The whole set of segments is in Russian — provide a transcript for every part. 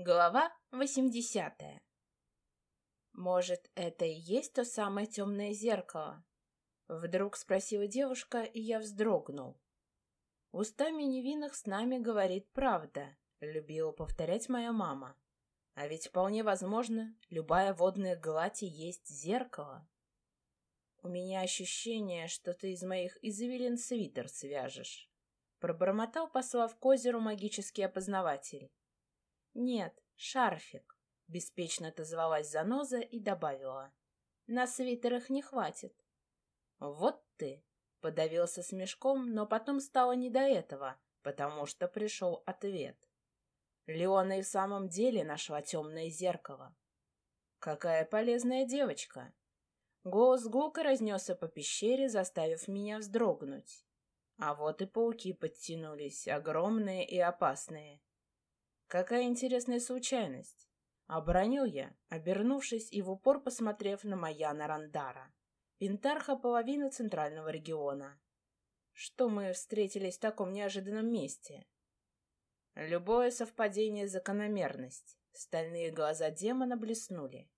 Глава 80 «Может, это и есть то самое темное зеркало?» Вдруг спросила девушка, и я вздрогнул. «Устами невинных с нами говорит правда», — любила повторять моя мама. «А ведь вполне возможно, любая водная гладь и есть зеркало». «У меня ощущение, что ты из моих извилин свитер свяжешь», — пробормотал, послав к озеру магический опознаватель. «Нет, шарфик», — беспечно отозвалась заноза и добавила. «На свитерах не хватит». «Вот ты!» — подавился смешком, но потом стало не до этого, потому что пришел ответ. Леона и в самом деле нашла темное зеркало. «Какая полезная девочка!» Голос гулко разнесся по пещере, заставив меня вздрогнуть. А вот и пауки подтянулись, огромные и опасные. Какая интересная случайность. Обронил я, обернувшись и в упор посмотрев на Маяна Рандара, пентарха половины центрального региона. Что мы встретились в таком неожиданном месте? Любое совпадение — закономерность. Стальные глаза демона блеснули.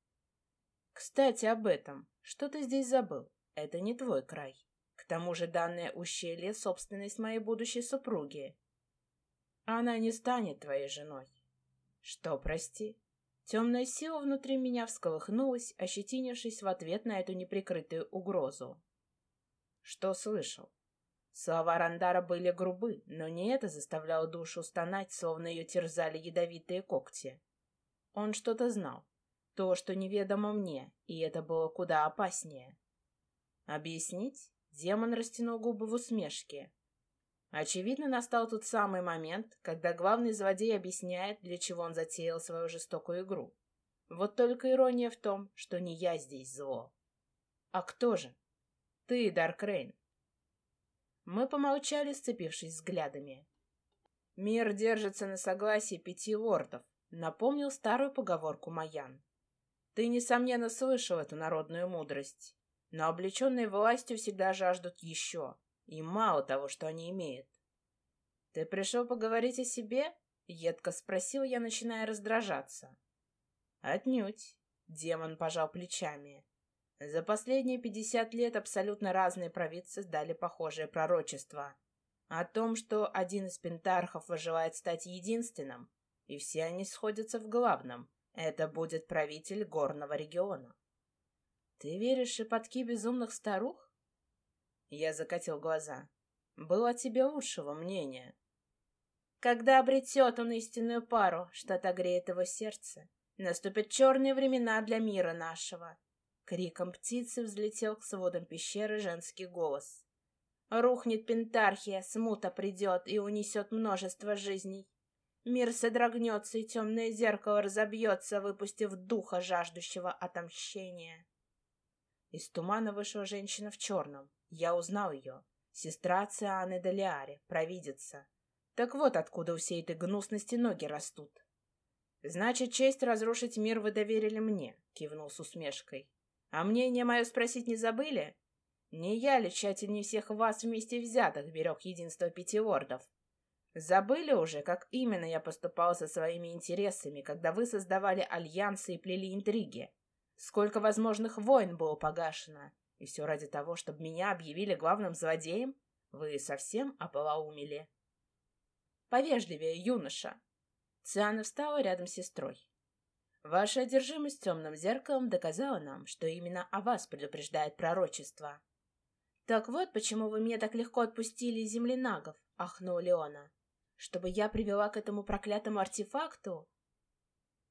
Кстати, об этом. Что ты здесь забыл? Это не твой край. К тому же данное ущелье — собственность моей будущей супруги. Она не станет твоей женой. Что, прости? Темная сила внутри меня всколыхнулась, ощетинившись в ответ на эту неприкрытую угрозу. Что слышал? Слова Рандара были грубы, но не это заставляло душу стонать, словно ее терзали ядовитые когти. Он что-то знал, то, что неведомо мне, и это было куда опаснее. Объяснить? Демон растянул губы в усмешке. Очевидно, настал тот самый момент, когда главный злодей объясняет, для чего он затеял свою жестокую игру. Вот только ирония в том, что не я здесь зло. А кто же? Ты, Даркрейн. Мы помолчали, сцепившись взглядами. Мир держится на согласии пяти лордов, напомнил старую поговорку Маян. Ты, несомненно, слышал эту народную мудрость, но облеченные властью всегда жаждут еще, и мало того, что они имеют. «Ты пришел поговорить о себе?» — едко спросил я, начиная раздражаться. «Отнюдь», — демон пожал плечами. «За последние пятьдесят лет абсолютно разные провидцы дали похожее пророчество. О том, что один из пентархов желает стать единственным, и все они сходятся в главном. Это будет правитель горного региона». «Ты веришь в шепотки безумных старух?» Я закатил глаза. Было тебе лучшего мнения. Когда обретет он истинную пару, что отогреет его сердце, наступят черные времена для мира нашего. Криком птицы взлетел к сводам пещеры женский голос. Рухнет пентархия, смута придет и унесет множество жизней. Мир содрогнется, и темное зеркало разобьется, выпустив духа, жаждущего отомщения. Из тумана вышла женщина в черном. Я узнал ее. Сестра Цианы Делиари, провидица. Так вот откуда у всей этой гнусности ноги растут. «Значит, честь разрушить мир вы доверили мне», — кивнул с усмешкой. «А мнение мое спросить не забыли? Не я ли тщательнее всех вас вместе взятых берег единство пяти лордов? Забыли уже, как именно я поступал со своими интересами, когда вы создавали альянсы и плели интриги? Сколько возможных войн было погашено? И все ради того, чтобы меня объявили главным злодеем? Вы совсем ополоумели? Повежливее, юноша. Циана встала рядом с сестрой. Ваша одержимость темным зеркалом доказала нам, что именно о вас предупреждает пророчество. Так вот, почему вы меня так легко отпустили из земли нагов, ахнула Леона. Чтобы я привела к этому проклятому артефакту?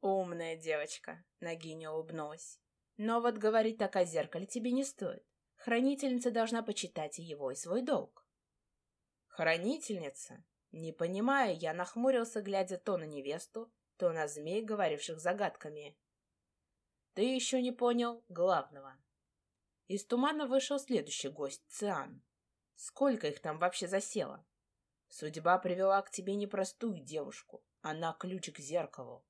Умная девочка, Нагиня улыбнулась. Но вот говорить так о зеркале тебе не стоит. Хранительница должна почитать и его, и свой долг. Хранительница? Не понимая, я нахмурился, глядя то на невесту, то на змей, говоривших загадками. Ты еще не понял главного. Из тумана вышел следующий гость, Циан. Сколько их там вообще засело? Судьба привела к тебе непростую девушку. Она ключ к зеркалу.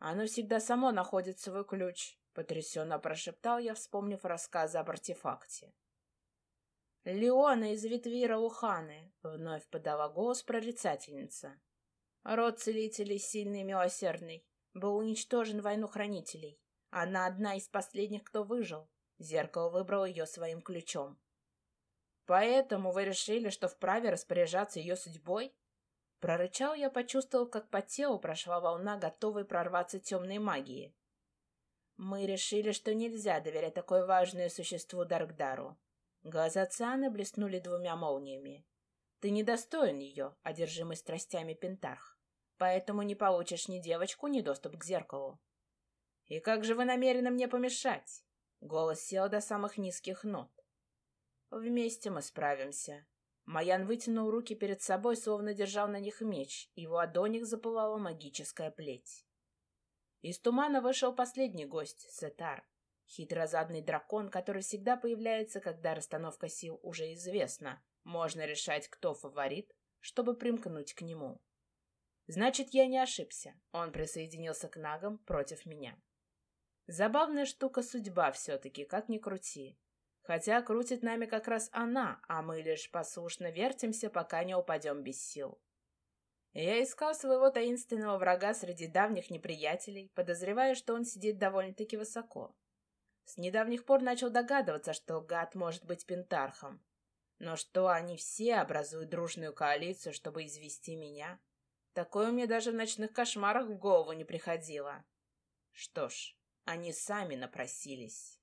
Оно всегда само находит свой ключ. Потрясенно прошептал я, вспомнив рассказы об артефакте. «Леона из ветви Рауханы», — вновь подала голос прорицательница. Род целителей сильный и милосердный был уничтожен в войну хранителей. Она одна из последних, кто выжил. Зеркало выбрало ее своим ключом. Поэтому вы решили, что вправе распоряжаться ее судьбой? Прорычал я, почувствовал, как по телу прошла волна, готовой прорваться темной магии. Мы решили, что нельзя доверять такое важное существу Даркдару. Глаза Цианы блеснули двумя молниями. Ты недостоин ее, одержимый страстями Пентарх, поэтому не получишь ни девочку, ни доступ к зеркалу. И как же вы намерены мне помешать? Голос сел до самых низких нот. Вместе мы справимся. Маян вытянул руки перед собой, словно держал на них меч, и в ладонях запылала магическая плеть. Из тумана вышел последний гость, Сетар, хитрозадный дракон, который всегда появляется, когда расстановка сил уже известна. Можно решать, кто фаворит, чтобы примкнуть к нему. Значит, я не ошибся. Он присоединился к нагам против меня. Забавная штука судьба все-таки, как ни крути. Хотя крутит нами как раз она, а мы лишь послушно вертимся, пока не упадем без сил. Я искал своего таинственного врага среди давних неприятелей, подозревая, что он сидит довольно-таки высоко. С недавних пор начал догадываться, что гад может быть пентархом. Но что они все образуют дружную коалицию, чтобы извести меня? Такое мне даже в ночных кошмарах в голову не приходило. Что ж, они сами напросились.